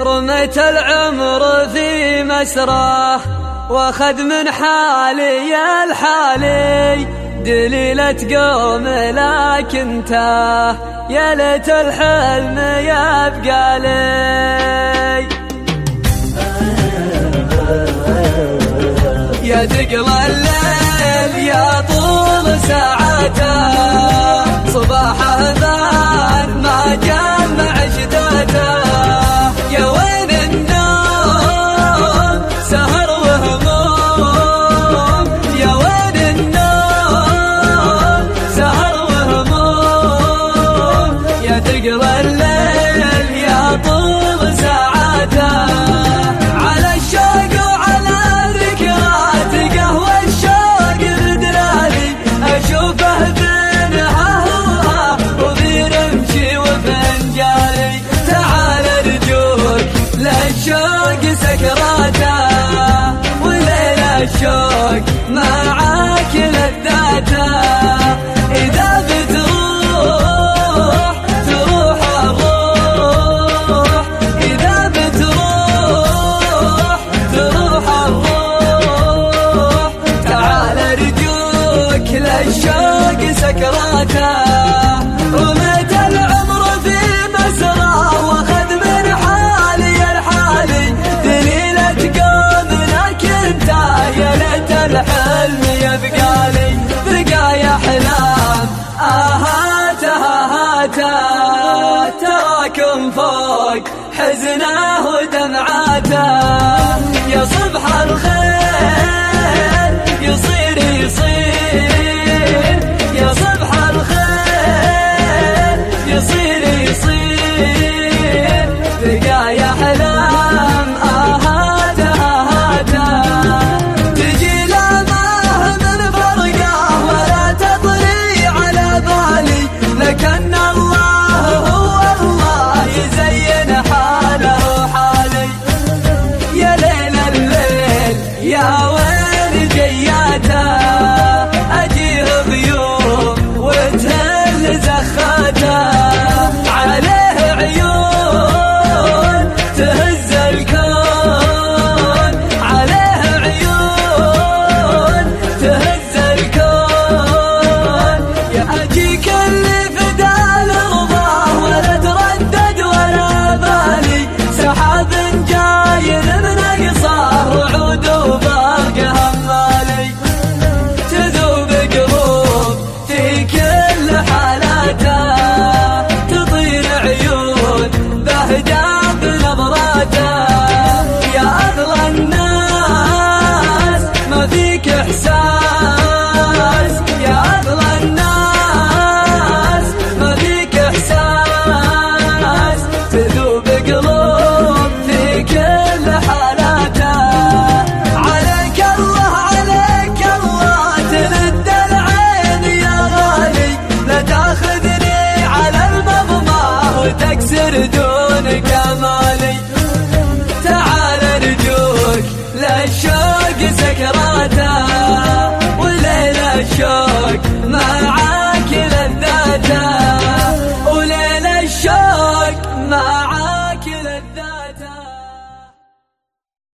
رميت العمر في مسراه وأخذ من حالي الحالي. دليلة قوم لكن تاه يا ليت الحلم يبقى لي. يا تقلى الليل وجاي معاك متى تراكم فوق حزنه ودمعاته. يا صبح الخير يصير يصير وتكسر دونك امالي تعال ارجوك لا الشوق سكران.